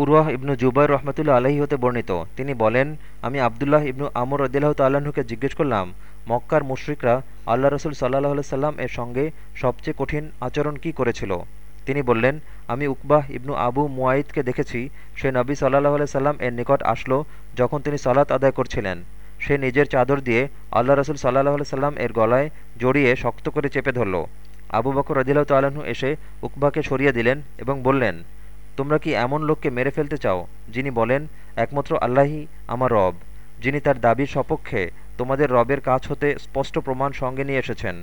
উরওয়াহ ইবনু জুবাইর রহমতুল্লা আলহী হতে বর্ণিত। তিনি বলেন, আমি আবদুল্লাহ ইবনু আমর রদিল্লাহ তাল্লাহ্নকে জিজ্ঞেস করলাম, মক্কার মুশরিকরা আল্লাহ রসুল সাল্লাহ সাল্লাম এর সঙ্গে সবচেয়ে কঠিন আচরণ কি করেছিল? তিনি বললেন, আমি উকবাহ ইবনু আবু মুয়াইদকে দেখেছি, সে নবী সাল্লাহ সাল্লাম এর নিকট আসলো যখন তিনি সালাত আদায় করছিলেন। সে নিজের চাদর দিয়ে আল্লাহ রসুল সাল্লাহ সাল্লাম এর গলায় জড়িয়ে শক্ত করে চেপে ধরল। আবু বকর রদিল্লাহ তাল্লাহ্ন এসে উকবাকে সরিয়ে দিলেন এবং বললেন তোমরা কি এমন লোককে মেরে ফেলতে চাও, যিনি বলেন, একমাত্র আল্লাহি আমার রব, যিনি তার দাবির সপক্ষে তোমাদের রবের কাজ হতে স্পষ্ট প্রমাণ সঙ্গে নিয়ে এসেছেন